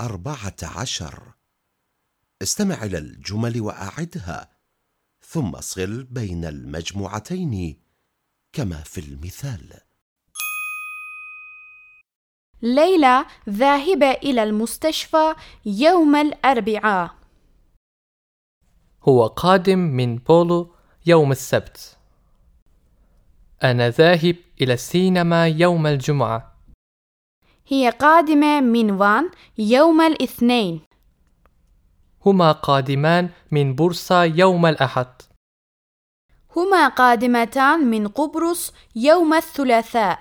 أربعة عشر. استمع إلى الجمل وأعدها ثم صل بين المجموعتين كما في المثال. ليلى ذاهبة إلى المستشفى يوم الأربعاء. هو قادم من بولو يوم السبت. أنا ذاهب إلى السينما يوم الجمعة. هي قادمة من وان يوم الاثنين. هما قادمان من بورصة يوم الأحد. هما قادمتان من قبرص يوم الثلاثاء.